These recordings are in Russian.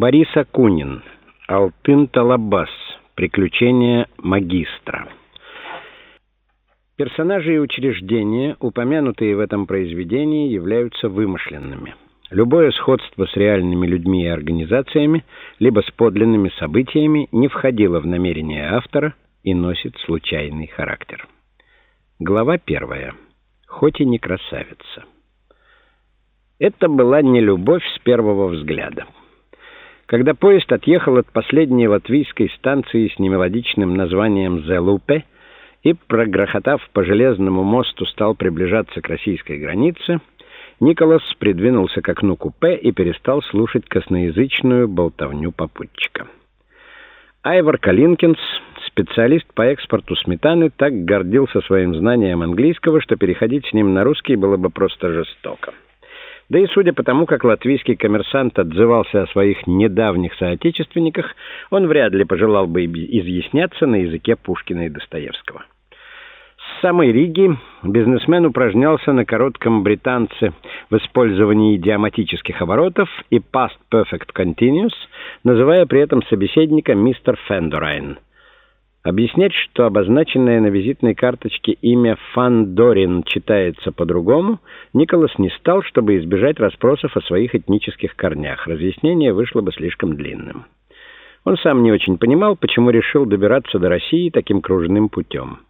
Борис Акунин. Алтын Талабас. Приключения магистра. Персонажи и учреждения, упомянутые в этом произведении, являются вымышленными. Любое сходство с реальными людьми и организациями, либо с подлинными событиями, не входило в намерение автора и носит случайный характер. Глава первая. Хоть и не красавица. Это была не любовь с первого взгляда. Когда поезд отъехал от последней латвийской станции с немелодичным названием «Зелупе» и, прогрохотав по железному мосту, стал приближаться к российской границе, Николас придвинулся к окну купе и перестал слушать косноязычную болтовню попутчика. Айвар Калинкинс, специалист по экспорту сметаны, так гордился своим знанием английского, что переходить с ним на русский было бы просто жестоко. Да и судя по тому, как латвийский коммерсант отзывался о своих недавних соотечественниках, он вряд ли пожелал бы изъясняться на языке Пушкина и Достоевского. С самой Риги бизнесмен упражнялся на коротком британце в использовании идиоматических оборотов и past perfect continuous, называя при этом собеседника мистер Фендорайн. Объяснять, что обозначенное на визитной карточке имя Фандорин читается по-другому, Николас не стал, чтобы избежать расспросов о своих этнических корнях. Разъяснение вышло бы слишком длинным. Он сам не очень понимал, почему решил добираться до России таким кружным путем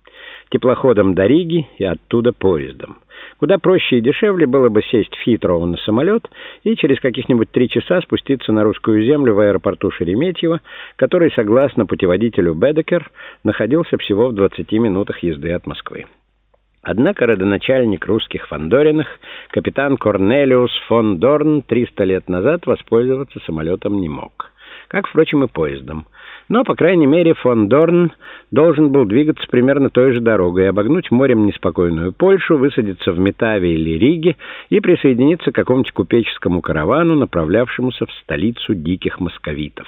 теплоходом до Риги и оттуда поездом. Куда проще и дешевле было бы сесть в Хитроу на самолет и через каких-нибудь три часа спуститься на русскую землю в аэропорту Шереметьево, который, согласно путеводителю Бедекер, находился всего в 20 минутах езды от Москвы. Однако родоначальник русских Фандориных, капитан Корнелиус фон Дорн, 300 лет назад воспользоваться самолетом не мог. Как, впрочем, и поездом. Но, по крайней мере, фон Дорн должен был двигаться примерно той же дорогой, обогнуть морем неспокойную Польшу, высадиться в Метаве или Риге и присоединиться к какому-нибудь купеческому каравану, направлявшемуся в столицу диких московитов.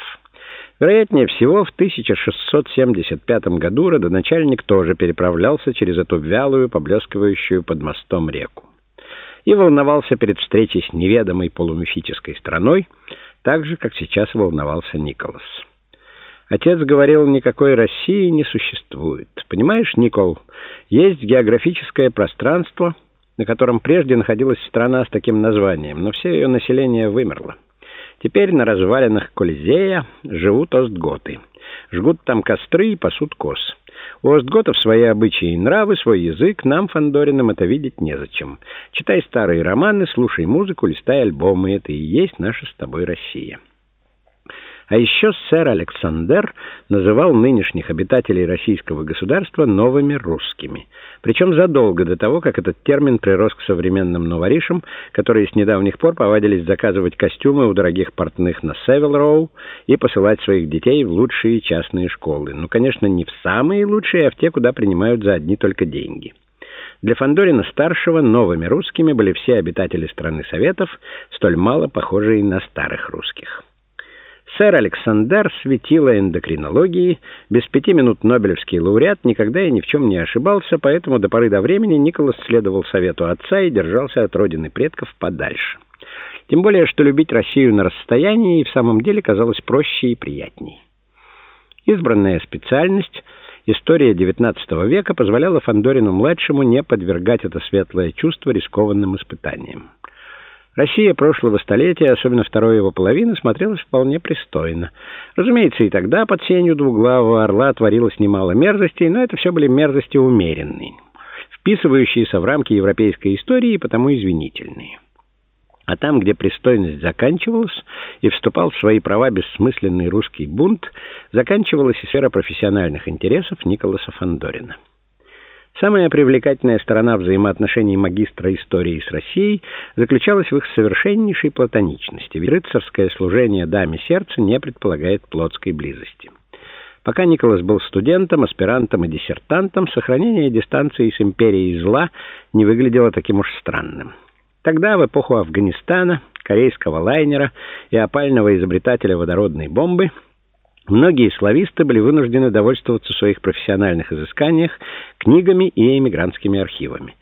Вероятнее всего, в 1675 году родоначальник тоже переправлялся через эту вялую, поблескивающую под мостом реку. И волновался перед встречей с неведомой полумифической страной, так же, как сейчас волновался Николас. Отец говорил, никакой России не существует. Понимаешь, Никол, есть географическое пространство, на котором прежде находилась страна с таким названием, но все ее население вымерло. Теперь на развалинах Колизея живут остготы. Жгут там костры и пасут коз. У остготов свои обычаи и нравы, свой язык, нам, Фандориным, это видеть незачем. Читай старые романы, слушай музыку, листай альбомы, это и есть наша с тобой Россия. А еще сэр Александр называл нынешних обитателей российского государства новыми русскими. Причем задолго до того, как этот термин прирос к современным новоришам, которые с недавних пор повадились заказывать костюмы у дорогих портных на Севил-Роу и посылать своих детей в лучшие частные школы. Ну, конечно, не в самые лучшие, а в те, куда принимают за одни только деньги. Для Фандорина-старшего новыми русскими были все обитатели страны Советов, столь мало похожие на старых русских. Сэр Александр светило эндокринологии, без пяти минут Нобелевский лауреат, никогда и ни в чем не ошибался, поэтому до поры до времени Николас следовал совету отца и держался от родины предков подальше. Тем более, что любить Россию на расстоянии и в самом деле казалось проще и приятней. Избранная специальность История XIX века позволяла Фандорину-младшему не подвергать это светлое чувство рискованным испытаниям. Россия прошлого столетия, особенно второй его половины, смотрелась вполне пристойно. Разумеется, и тогда под сенью двуглавого орла творилось немало мерзостей, но это все были мерзости умеренные, вписывающиеся в рамки европейской истории и потому извинительные. А там, где пристойность заканчивалась и вступал в свои права бессмысленный русский бунт, заканчивалась и сфера профессиональных интересов Николаса Фандорина. Самая привлекательная сторона взаимоотношений магистра истории с Россией заключалась в их совершеннейшей платоничности, ведь рыцарское служение даме сердца не предполагает плотской близости. Пока Николас был студентом, аспирантом и диссертантом, сохранение дистанции с империей зла не выглядело таким уж странным. Тогда, в эпоху Афганистана, корейского лайнера и опального изобретателя водородной бомбы, Многие слависты были вынуждены довольствоваться в своих профессиональных изысканиях книгами и эмигрантскими архивами.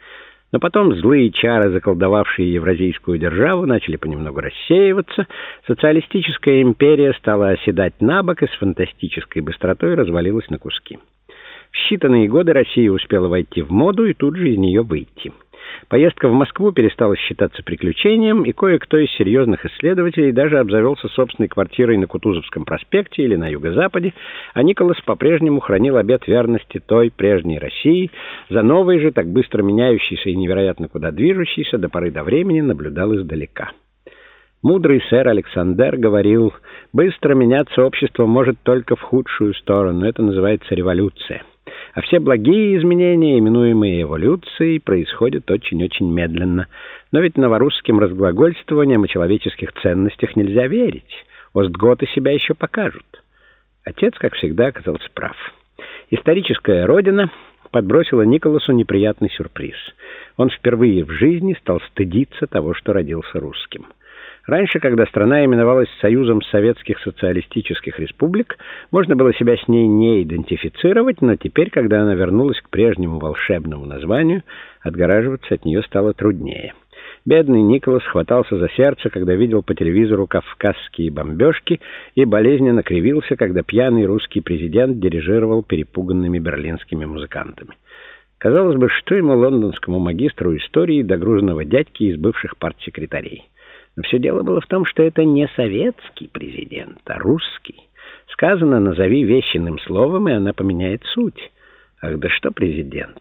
Но потом злые чары, заколдовавшие евразийскую державу, начали понемногу рассеиваться, социалистическая империя стала оседать на бок и с фантастической быстротой развалилась на куски. В считанные годы Россия успела войти в моду и тут же из нее выйти. Поездка в Москву перестала считаться приключением, и кое-кто из серьезных исследователей даже обзавелся собственной квартирой на Кутузовском проспекте или на юго-западе, а Николас по-прежнему хранил обет верности той прежней России, за новой же, так быстро меняющейся и невероятно куда движущейся, до поры до времени наблюдал издалека. Мудрый сэр Александр говорил, быстро меняться общество может только в худшую сторону, это называется революция а все благие изменения, именуемые эволюцией, происходят очень-очень медленно. Но ведь новорусским разглагольствованиям о человеческих ценностях нельзя верить. Остготы себя еще покажут. Отец, как всегда, оказался прав. Историческая родина подбросила Николасу неприятный сюрприз. Он впервые в жизни стал стыдиться того, что родился русским. Раньше, когда страна именовалась Союзом Советских Социалистических Республик, можно было себя с ней не идентифицировать, но теперь, когда она вернулась к прежнему волшебному названию, отгораживаться от нее стало труднее. Бедный Николас хватался за сердце, когда видел по телевизору кавказские бомбежки и болезненно кривился, когда пьяный русский президент дирижировал перепуганными берлинскими музыкантами. Казалось бы, что ему, лондонскому магистру истории, до грузного дядьки из бывших партсекретарей. Но все дело было в том, что это не советский президент, а русский. Сказано «назови вещенным словом», и она поменяет суть. Ах, да что президент!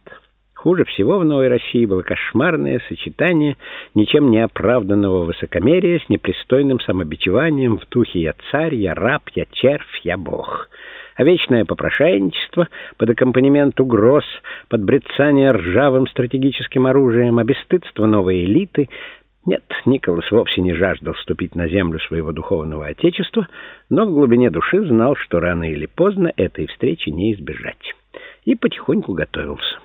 Хуже всего в Новой России было кошмарное сочетание ничем не оправданного высокомерия с непристойным самобичеванием в духе «я царь, я раб, я червь, я бог». А вечное попрошайничество под аккомпанемент угроз, под брецание ржавым стратегическим оружием, а новой элиты — нет, Николас вовсе не жаждал вступить на землю своего духовного отечества, но в глубине души знал, что рано или поздно этой встречи не избежать. И потихоньку готовился.